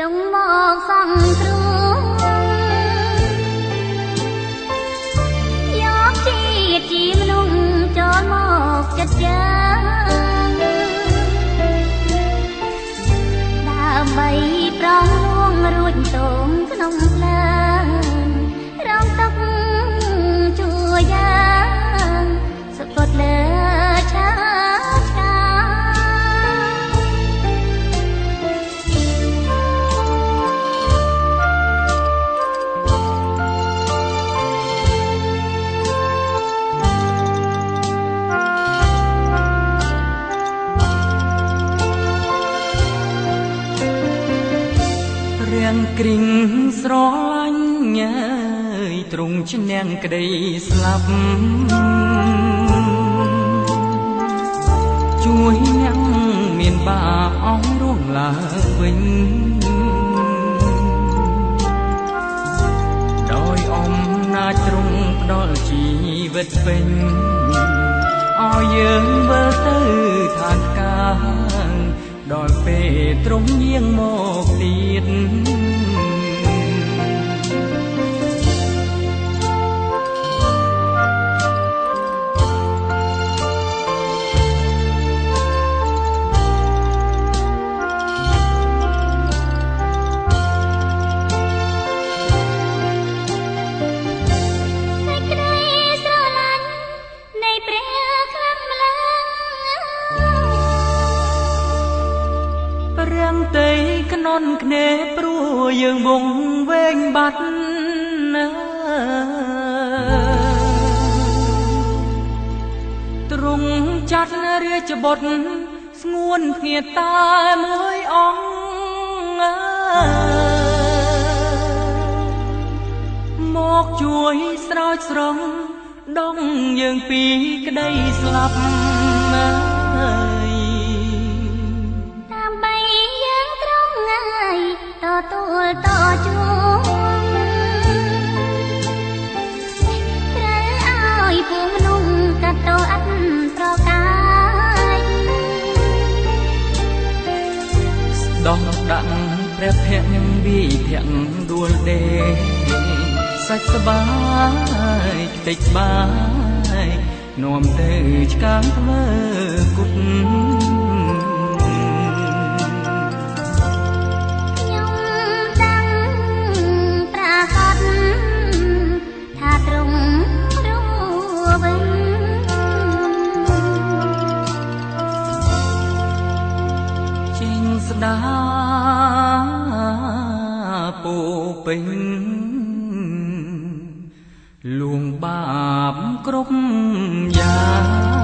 រងមកសងទ្រូងយកជាតិជាមនុស្សចូលមកចិត្តយើងដើម្បីប្រងរួងរួចតងក្នុងផ្លូវ គ្រីងស្រឡាញ់អើយទ្រង់ឈ្នះក្តីស្លាប់ជួយអ្នកមានបាបអស់រួងឡើងវិញដោយអំណាចទ្រង់ផ្ដល់ជីវិតពេញឲ្យយើងវិលទៅឋានកាងដល់ពេលទ្រង់យាងមកទៀត រាំងតីក្នន់គ្នេព្រោះយើងវងវែងបាត់ណាទ្រង់ចាត់រាជបុត្រស្ងួនភ្ងាតែមួយអង្គមកជួយស្រោចស្រង់ដងយើងពីក្តីស្លាប់ ដោះដាក់ព្រះភក្ត្រវិភក្ត្រដួលដេកសាច់ស្បាយខ្ទេចស្បាយនាំទៅឆ្កាងធ្វើគុត ចេញស្ដាពោពេញលួងបាបគ្រប់យ៉ាង